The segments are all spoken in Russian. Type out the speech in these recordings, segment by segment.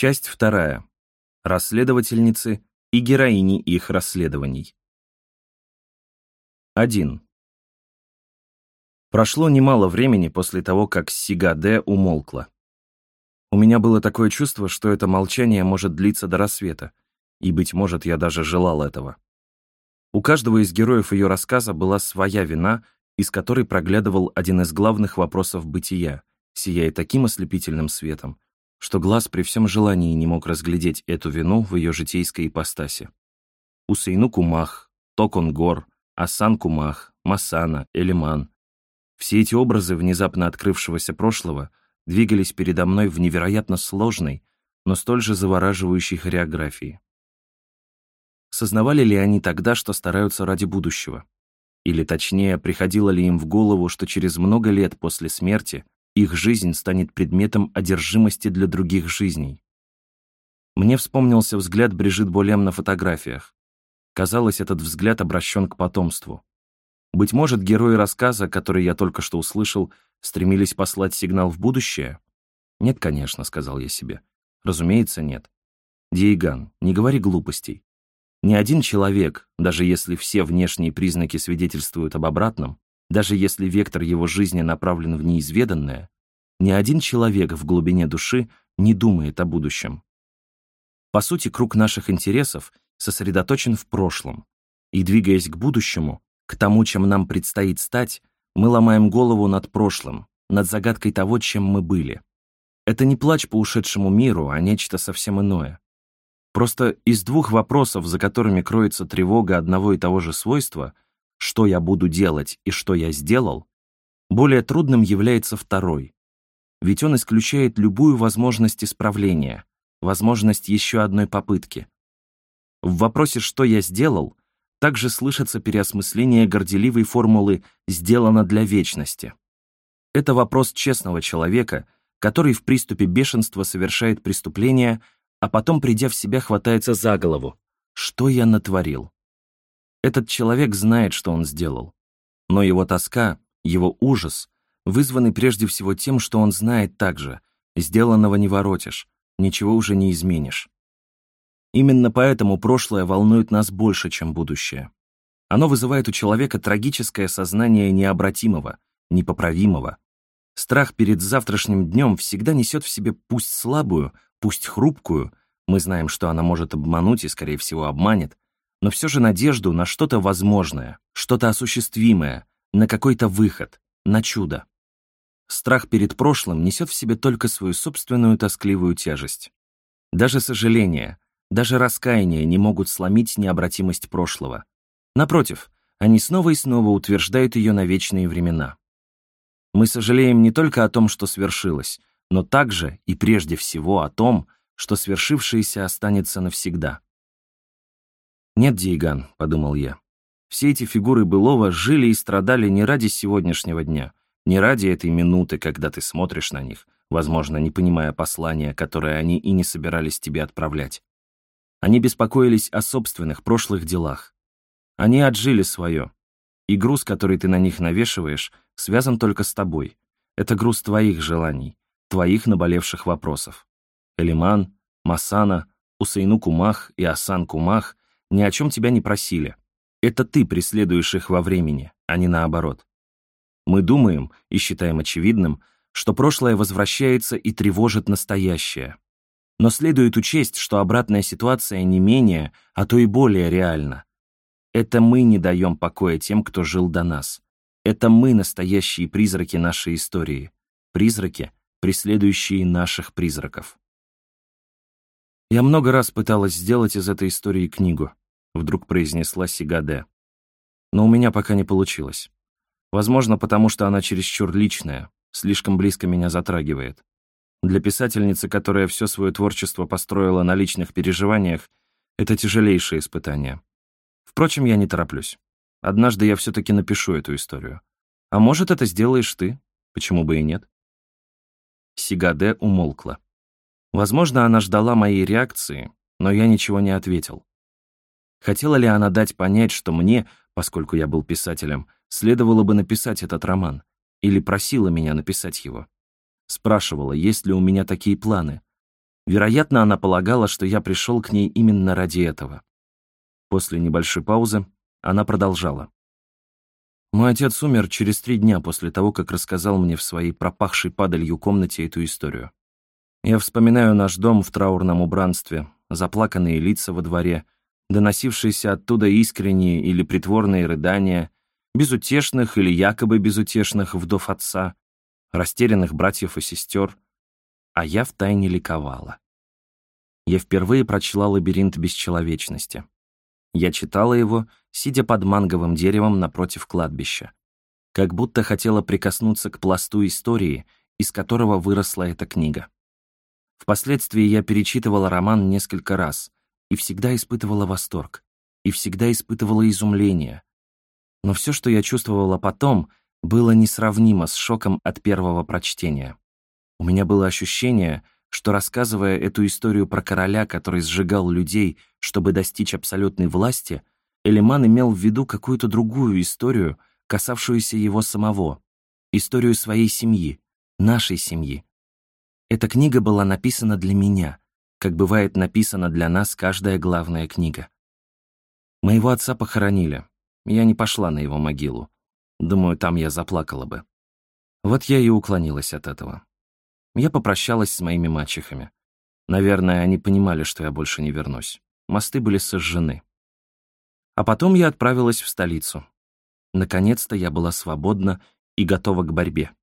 Часть вторая. Расследовательницы и героини их расследований. 1. Прошло немало времени после того, как Сигаде умолкла. У меня было такое чувство, что это молчание может длиться до рассвета, и, быть может, я даже желал этого. У каждого из героев ее рассказа была своя вина, из которой проглядывал один из главных вопросов бытия, сияя таким ослепительным светом, что глаз при всем желании не мог разглядеть эту вину в ее житейской ипостаси. Усейну Кумах, Токонгор, Асан Кумах, Масана, Элиман. Все эти образы внезапно открывшегося прошлого двигались передо мной в невероятно сложной, но столь же завораживающей хореографии. Сознавали ли они тогда, что стараются ради будущего? Или, точнее, приходило ли им в голову, что через много лет после смерти их жизнь станет предметом одержимости для других жизней? Мне вспомнился взгляд Брижит Болем на фотографиях. Казалось, этот взгляд обращен к потомству. Быть может, герои рассказа, который я только что услышал, стремились послать сигнал в будущее? Нет, конечно, сказал я себе. Разумеется, нет. Диеган, не говори глупостей. Ни один человек, даже если все внешние признаки свидетельствуют об обратном, даже если вектор его жизни направлен в неизведанное, ни один человек в глубине души не думает о будущем. По сути, круг наших интересов сосредоточен в прошлом, и, двигаясь к будущему, к тому, чем нам предстоит стать, мы ломаем голову над прошлым, над загадкой того, чем мы были. Это не плач по ушедшему миру, а нечто совсем иное. Просто из двух вопросов, за которыми кроется тревога одного и того же свойства, что я буду делать и что я сделал, более трудным является второй. Ведь он исключает любую возможность исправления, возможность еще одной попытки. В вопросе «что я сделал» также слышится переосмысление горделивой формулы «сделано для вечности». Это вопрос честного человека, который в приступе бешенства совершает преступление – а потом, придя в себя, хватается за голову. Что я натворил? Этот человек знает, что он сделал. Но его тоска, его ужас вызваны прежде всего тем, что он знает также, сделанного не воротишь, ничего уже не изменишь. Именно поэтому прошлое волнует нас больше, чем будущее. Оно вызывает у человека трагическое сознание необратимого, непоправимого. Страх перед завтрашним днем всегда несет в себе пусть слабую, пусть хрупкую, мы знаем, что она может обмануть и, скорее всего, обманет, но все же надежду на что-то возможное, что-то осуществимое, на какой-то выход, на чудо. Страх перед прошлым несет в себе только свою собственную тоскливую тяжесть. Даже сожаление, даже раскаяние не могут сломить необратимость прошлого. Напротив, они снова и снова утверждают ее на вечные времена. Мы сожалеем не только о том, что свершилось, но также и прежде всего о том, что свершившееся останется навсегда. «Нет, Диеган», — подумал я, — «все эти фигуры былого жили и страдали не ради сегодняшнего дня, не ради этой минуты, когда ты смотришь на них, возможно, не понимая послания, которое они и не собирались тебе отправлять. Они беспокоились о собственных прошлых делах. Они отжили свое, и груз, который ты на них навешиваешь, связан только с тобой. Это груз твоих желаний, твоих наболевших вопросов. Элиман, Масана, Усейну Кумах и Асан Кумах ни о чем тебя не просили. Это ты преследуешь их во времени, а не наоборот. Мы думаем и считаем очевидным, что прошлое возвращается и тревожит настоящее. Но следует учесть, что обратная ситуация не менее, а то и более реальна. Это мы не даем покоя тем, кто жил до нас. Это мы настоящие призраки нашей истории. Призраки, преследующие наших призраков. «Я много раз пыталась сделать из этой истории книгу», — вдруг произнесла Сигаде. «Но у меня пока не получилось. Возможно, потому что она чересчур личная, слишком близко меня затрагивает. Для писательницы, которая все свое творчество построила на личных переживаниях, это тяжелейшее испытание. Впрочем, я не тороплюсь. Однажды я все-таки напишу эту историю. А может, это сделаешь ты? Почему бы и нет? Сигаде умолкла. Возможно, она ждала моей реакции, но я ничего не ответил. Хотела ли она дать понять, что мне, поскольку я был писателем, следовало бы написать этот роман? Или просила меня написать его? Спрашивала, есть ли у меня такие планы. Вероятно, она полагала, что я пришел к ней именно ради этого. После небольшой паузы она продолжала. Мой отец умер через три дня после того, как рассказал мне в своей пропахшей падалью комнате эту историю. Я вспоминаю наш дом в траурном убранстве, заплаканные лица во дворе, доносившиеся оттуда искренние или притворные рыдания, безутешных или якобы безутешных вдов отца, растерянных братьев и сестер, а я втайне ликовала. Я впервые прочла «Лабиринт бесчеловечности». Я читала его, сидя под манговым деревом напротив кладбища. Как будто хотела прикоснуться к пласту истории, из которого выросла эта книга. Впоследствии я перечитывала роман несколько раз и всегда испытывала восторг, и всегда испытывала изумление. Но все, что я чувствовала потом, было несравнимо с шоком от первого прочтения. У меня было ощущение, что, рассказывая эту историю про короля, который сжигал людей, чтобы достичь абсолютной власти, Элиман имел в виду какую-то другую историю, касавшуюся его самого, историю своей семьи, нашей семьи. Эта книга была написана для меня, как бывает написана для нас каждая главная книга. Моего отца похоронили. Я не пошла на его могилу. Думаю, там я заплакала бы. Вот я и уклонилась от этого. Я попрощалась с моими мачехами. Наверное, они понимали, что я больше не вернусь. Мосты были сожжены. А потом я отправилась в столицу. Наконец-то я была свободна и готова к борьбе.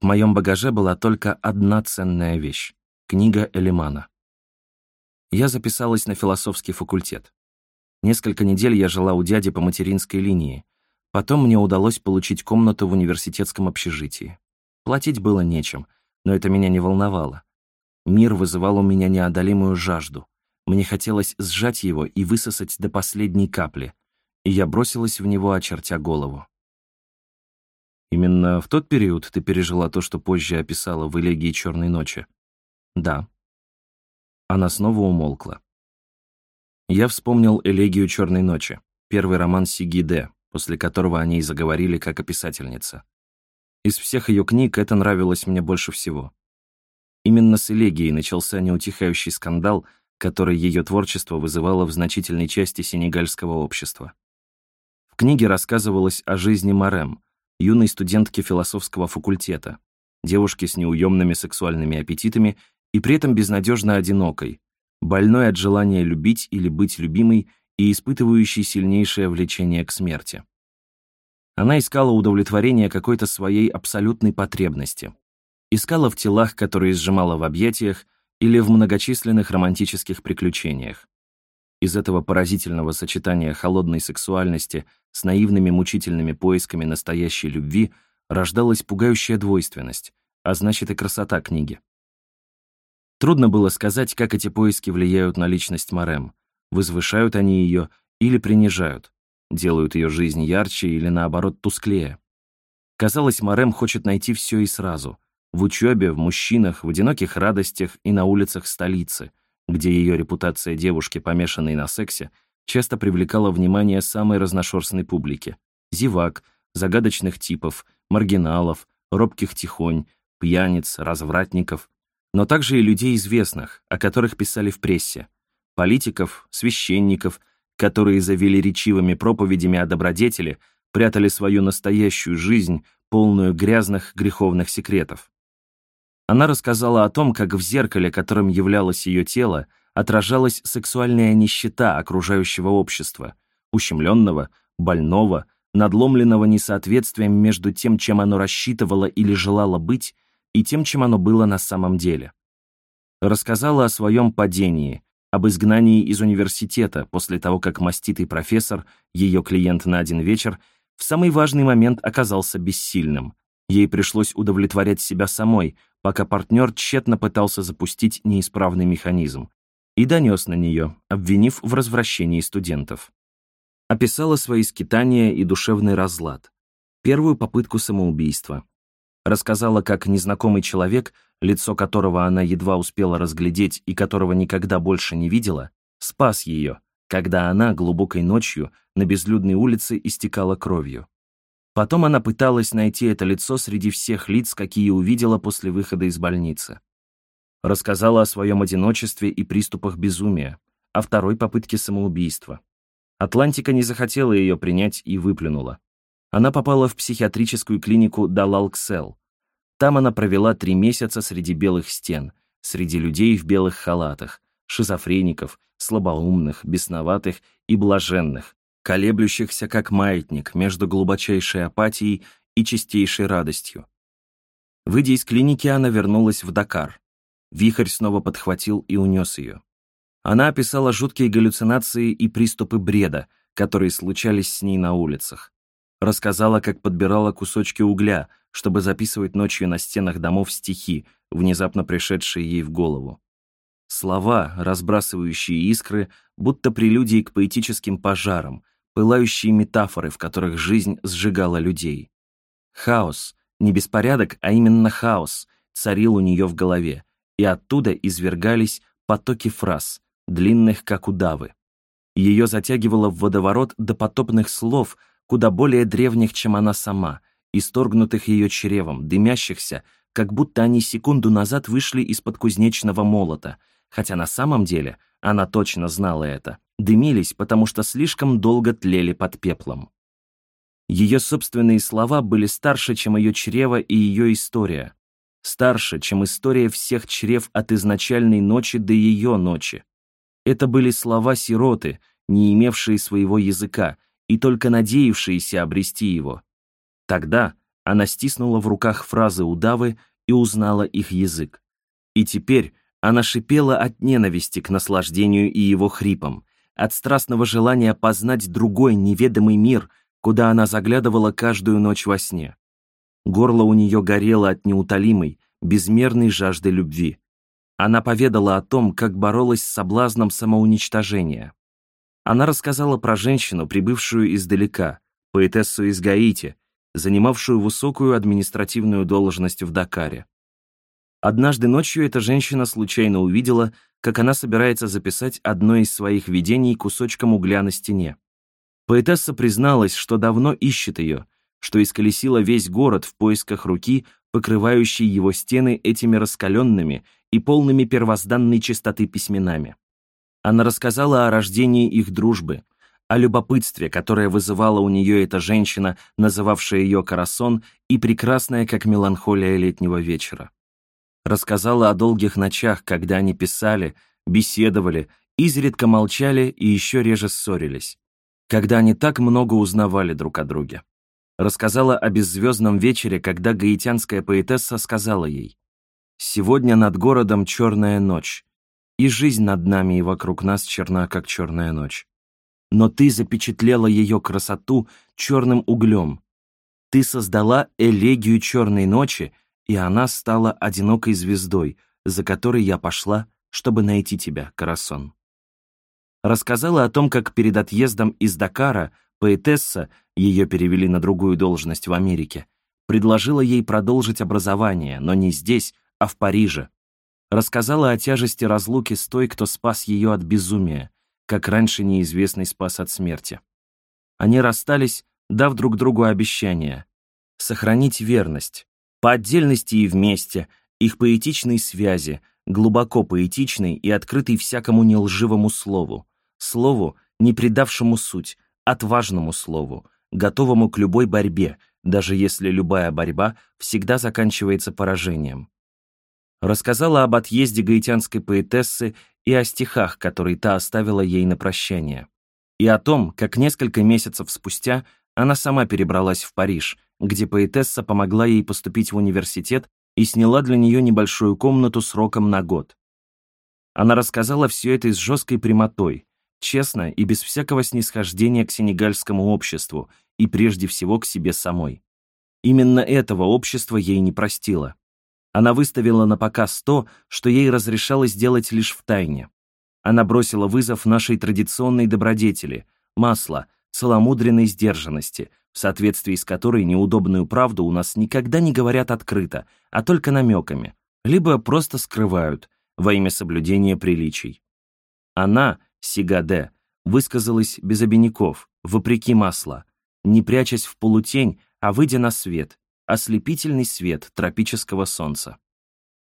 В моем багаже была только одна ценная вещь — книга Элимана. Я записалась на философский факультет. Несколько недель я жила у дяди по материнской линии. Потом мне удалось получить комнату в университетском общежитии. Платить было нечем, но это меня не волновало. Мир вызывал у меня неодолимую жажду. Мне хотелось сжать его и высосать до последней капли, и я бросилась в него, очертя голову. Именно в тот период ты пережила то, что позже описала в «Элегии черной ночи»? Да. Она снова умолкла. Я вспомнил «Элегию черной ночи», первый роман Сиги Д, после которого о ней заговорили как о писательнице. Из всех ее книг это нравилось мне больше всего. Именно с «Элегией» начался неутихающий скандал — который ее творчество вызывало в значительной части сенегальского общества. В книге рассказывалось о жизни Марем, юной студентке философского факультета, девушке с неуемными сексуальными аппетитами и при этом безнадежно одинокой, больной от желания любить или быть любимой и испытывающей сильнейшее влечение к смерти. Она искала удовлетворение какой-то своей абсолютной потребности. Искала в телах, которые сжимала в объятиях, или в многочисленных романтических приключениях. Из этого поразительного сочетания холодной сексуальности с наивными мучительными поисками настоящей любви рождалась пугающая двойственность, а значит и красота книги. Трудно было сказать, как эти поиски влияют на личность Марем. Возвышают они ее или принижают, делают ее жизнь ярче или, наоборот, тусклее. Казалось, Марем хочет найти все и сразу — в учебе, в мужчинах, в одиноких радостях и на улицах столицы, где ее репутация девушки, помешанной на сексе, часто привлекала внимание самой разношерстной публики. Зевак, загадочных типов, маргиналов, робких тихонь, пьяниц, развратников, но также и людей известных, о которых писали в прессе, политиков, священников, которые за велеречивыми проповедями о добродетели прятали свою настоящую жизнь, полную грязных греховных секретов. Она рассказала о том, как в зеркале, которым являлось ее тело, отражалась сексуальная нищета окружающего общества, ущемленного, больного, надломленного несоответствием между тем, чем оно рассчитывало или желало быть, и тем, чем оно было на самом деле. Рассказала о своем падении, об изгнании из университета после того, как маститый профессор, ее клиент на один вечер, в самый важный момент оказался бессильным. Ей пришлось удовлетворять себя самой, пока партнер тщетно пытался запустить неисправный механизм, и донес на нее, обвинив в развращении студентов. Описала свои скитания и душевный разлад, первую попытку самоубийства. Рассказала, как незнакомый человек, лицо которого она едва успела разглядеть и которого никогда больше не видела, спас ее, когда она глубокой ночью на безлюдной улице истекала кровью. Потом она пыталась найти это лицо среди всех лиц, какие увидела после выхода из больницы. Рассказала о своем одиночестве и приступах безумия, о второй попытке самоубийства. Атлантика не захотела ее принять и выплюнула. Она попала в психиатрическую клинику Далалксел. Там она провела три месяца среди белых стен, среди людей в белых халатах, шизофреников, слабоумных, бесноватых и блаженных, колеблющихся как маятник между глубочайшей апатией и чистейшей радостью. Выйдя из клиники, она вернулась в Дакар. Вихрь снова подхватил и унес ее. Она описала жуткие галлюцинации и приступы бреда, которые случались с ней на улицах. Рассказала, как подбирала кусочки угля, чтобы записывать ночью на стенах домов стихи, внезапно пришедшие ей в голову. Слова, разбрасывающие искры, будто прелюдии к поэтическим пожарам, пылающие метафоры, в которых жизнь сжигала людей. Хаос, не беспорядок, а именно хаос, царил у нее в голове, и оттуда извергались потоки фраз, длинных как удавы. Ее затягивало в водоворот допотопных слов, куда более древних, чем она сама, исторгнутых ее чревом, дымящихся, как будто они секунду назад вышли из-под кузнечного молота, хотя на самом деле она точно знала это, дымились, потому что слишком долго тлели под пеплом. Ее собственные слова были старше, чем ее чрево и ее история, старше, чем история всех чрев от изначальной ночи до ее ночи. Это были слова сироты, не имевшие своего языка и только надеявшиеся обрести его. Тогда она стиснула в руках фразы удавы и узнала их язык. И теперь она шипела от ненависти к наслаждению и его хрипам, от страстного желания познать другой неведомый мир, куда она заглядывала каждую ночь во сне. Горло у нее горело от неутолимой, безмерной жажды любви. Она поведала о том, как боролась с соблазном самоуничтожения. Она рассказала про женщину, прибывшую издалека, поэтессу из Гаити, занимавшую высокую административную должность в Дакаре. Однажды ночью эта женщина случайно увидела, как она собирается записать одно из своих видений кусочком угля на стене. Поэтесса призналась, что давно ищет ее, что исколесила весь город в поисках руки, покрывающей его стены этими раскаленными и полными первозданной чистоты письменами. Она рассказала о рождении их дружбы, о любопытстве, которое вызывала у нее эта женщина, называвшая ее Карасон, и прекрасная, как меланхолия летнего вечера. Рассказала о долгих ночах, когда они писали, беседовали, изредка молчали и еще реже ссорились, когда они так много узнавали друг о друге. Рассказала о беззвездном вечере, когда гаитянская поэтесса сказала ей «Сегодня над городом черная ночь, и жизнь над нами и вокруг нас черна, как черная ночь но ты запечатлела ее красоту черным углем. Ты создала элегию черной ночи, и она стала одинокой звездой, за которой я пошла, чтобы найти тебя, Карасон. Рассказала о том, как перед отъездом из Дакара поэтесса, ее перевели на другую должность в Америке, предложила ей продолжить образование, но не здесь, а в Париже. Рассказала о тяжести разлуки с той, кто спас ее от безумия, как раньше неизвестный спас от смерти. Они расстались, дав друг другу обещание сохранить верность, по отдельности и вместе, их поэтичной связи, глубоко поэтичной и открытой всякому нелживому слову, слову, не предавшему суть, отважному слову, готовому к любой борьбе, даже если любая борьба всегда заканчивается поражением. Рассказала об отъезде гаитянской поэтессы и о стихах, которые та оставила ей на прощание, и о том, как несколько месяцев спустя она сама перебралась в Париж, где поэтесса помогла ей поступить в университет и сняла для нее небольшую комнату сроком на год. Она рассказала все это с жесткой прямотой, честно и без всякого снисхождения к сенегальскому обществу и прежде всего к себе самой. Именно этого общество ей не простило. Она выставила на показ то, что ей разрешалось делать лишь в тайне. Она бросила вызов нашей традиционной добродетели, масла, целомудренной сдержанности, в соответствии с которой неудобную правду у нас никогда не говорят открыто, а только намеками, либо просто скрывают во имя соблюдения приличий. Она, Сигаде, высказалась без обиняков, вопреки масла, не прячась в полутень, а выйдя на свет, ослепительный свет тропического солнца.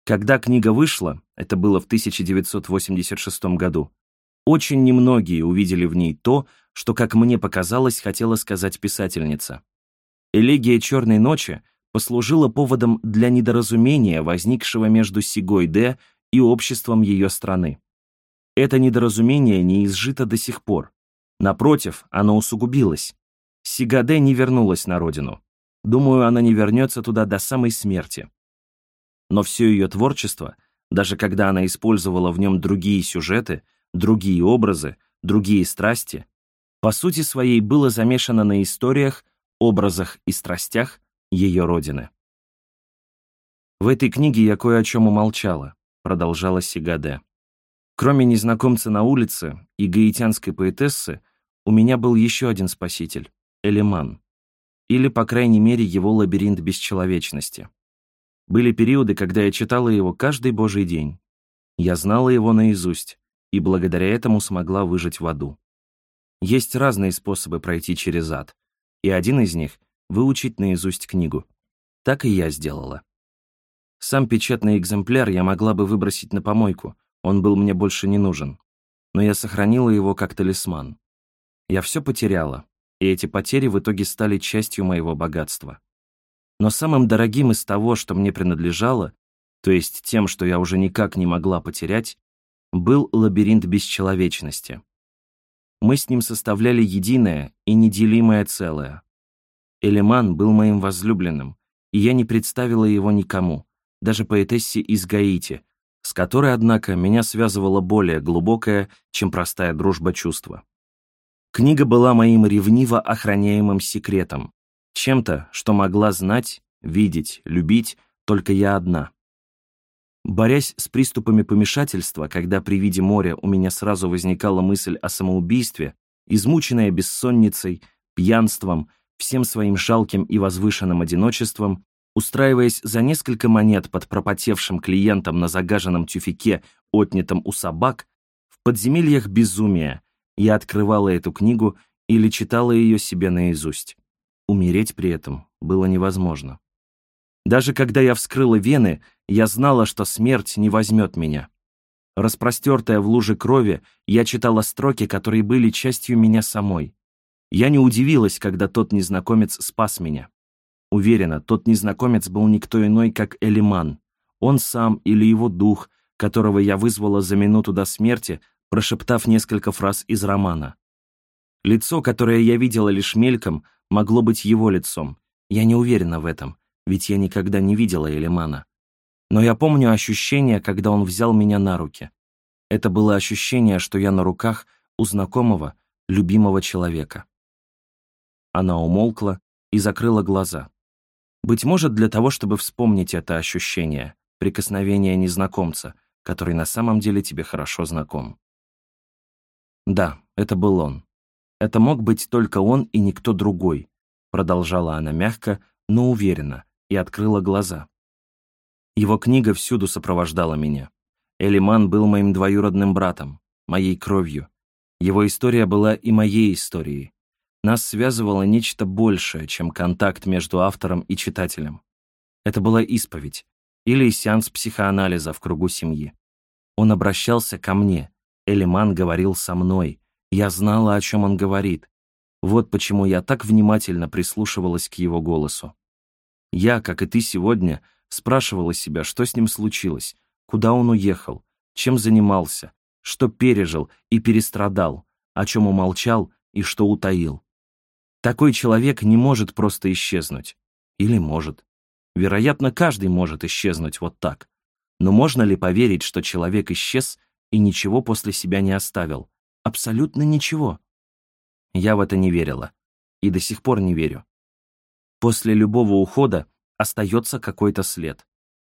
Когда книга вышла, это было в 1986 году, очень немногие увидели в ней то, что, как мне показалось, хотела сказать писательница. Элегия «Черной ночи» послужила поводом для недоразумения, возникшего между Сигой Д и обществом ее страны. Это недоразумение не изжито до сих пор. Напротив, оно усугубилось. Сигаде не вернулась на родину. Думаю, она не вернется туда до самой смерти. Но все ее творчество, даже когда она использовала в нем другие сюжеты, другие образы, другие страсти, по сути своей было замешано на историях, образах и страстях ее родины. «В этой книге я кое о чем умолчала», — продолжала Сигаде. «Кроме незнакомца на улице и гаитянской поэтессы, у меня был еще один спаситель — Элеман. Или, по крайней мере, его лабиринт бесчеловечности. Были периоды, когда я читала его каждый божий день. Я знала его наизусть, и благодаря этому смогла выжить в аду. Есть разные способы пройти через ад, и один из них — выучить наизусть книгу. Так и я сделала. Сам печатный экземпляр я могла бы выбросить на помойку, он был мне больше не нужен. Но я сохранила его как талисман. Я все потеряла, и эти потери в итоге стали частью моего богатства. Но самым дорогим из того, что мне принадлежало, то есть тем, что я уже никак не могла потерять, был лабиринт бесчеловечности. Мы с ним составляли единое и неделимое целое. Элеман был моим возлюбленным, и я не представила его никому, даже поэтессе из Гаити, с которой, однако, меня связывала более глубокая, чем простая дружба чувства. Книга была моим ревниво охраняемым секретом, чем-то, что могла знать, видеть, любить только я одна. Борясь с приступами помешательства, когда при виде моря у меня сразу возникала мысль о самоубийстве, измученная бессонницей, пьянством, всем своим жалким и возвышенным одиночеством, устраиваясь за несколько монет под пропотевшим клиентом на загаженном тюфике, отнятом у собак, в подземельях безумия, я открывала эту книгу или читала ее себе наизусть. Умереть при этом было невозможно. Даже когда я вскрыла вены, я знала, что смерть не возьмет меня. Распростертая в луже крови, я читала строки, которые были частью меня самой. Я не удивилась, когда тот незнакомец спас меня. Уверена, тот незнакомец был никто иной, как Элиман. Он сам или его дух, которого я вызвала за минуту до смерти, прошептав несколько фраз из романа. Лицо, которое я видела лишь мельком, могло быть его лицом. Я не уверена в этом ведь я никогда не видела Элимана. Но я помню ощущение, когда он взял меня на руки. Это было ощущение, что я на руках у знакомого, любимого человека. Она умолкла и закрыла глаза. Быть может, для того, чтобы вспомнить это ощущение, прикосновение незнакомца, который на самом деле тебе хорошо знаком. Да, это был он. Это мог быть только он и никто другой, продолжала она мягко, но уверенно, и открыла глаза. Его книга всюду сопровождала меня. Элиман был моим двоюродным братом, моей кровью. Его история была и моей историей. Нас связывало нечто большее, чем контакт между автором и читателем. Это была исповедь или сеанс психоанализа в кругу семьи. Он обращался ко мне, Элиман говорил со мной. Я знала, о чем он говорит. Вот почему я так внимательно прислушивалась к его голосу. Я, как и ты сегодня, спрашивала себя, что с ним случилось, куда он уехал, чем занимался, что пережил и перестрадал, о чем умолчал и что утаил. Такой человек не может просто исчезнуть. Или может. Вероятно, каждый может исчезнуть вот так. Но можно ли поверить, что человек исчез и ничего после себя не оставил? Абсолютно ничего. Я в это не верила. И до сих пор не верю. После любого ухода остается какой-то след.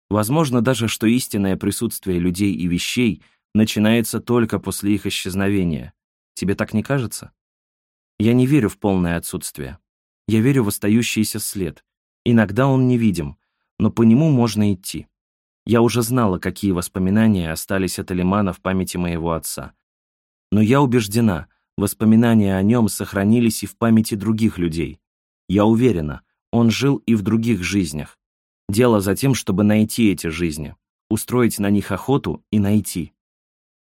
Возможно даже, что истинное присутствие людей и вещей начинается только после их исчезновения. Тебе так не кажется? Я не верю в полное отсутствие. Я верю в остающийся след. Иногда он невидим, но по нему можно идти. Я уже знала, какие воспоминания остались от Алимана в памяти моего отца. Но я убеждена, воспоминания о нем сохранились и в памяти других людей. Я уверена, он жил и в других жизнях. Дело за тем, чтобы найти эти жизни, устроить на них охоту и найти.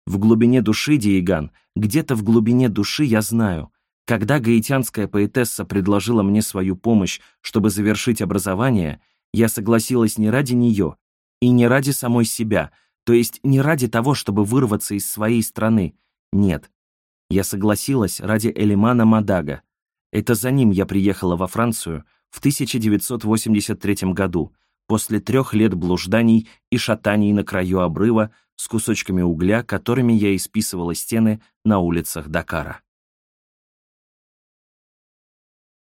В глубине души, Диеган, где-то в глубине души я знаю, когда гаитянская поэтесса предложила мне свою помощь, чтобы завершить образование, я согласилась не ради нее и не ради самой себя, то есть не ради того, чтобы вырваться из своей страны. Нет. Я согласилась ради Элимана Мадага. Это за ним я приехала во Францию в 1983 году, после трех лет блужданий и шатаний на краю обрыва с кусочками угля, которыми я исписывала стены на улицах Дакара.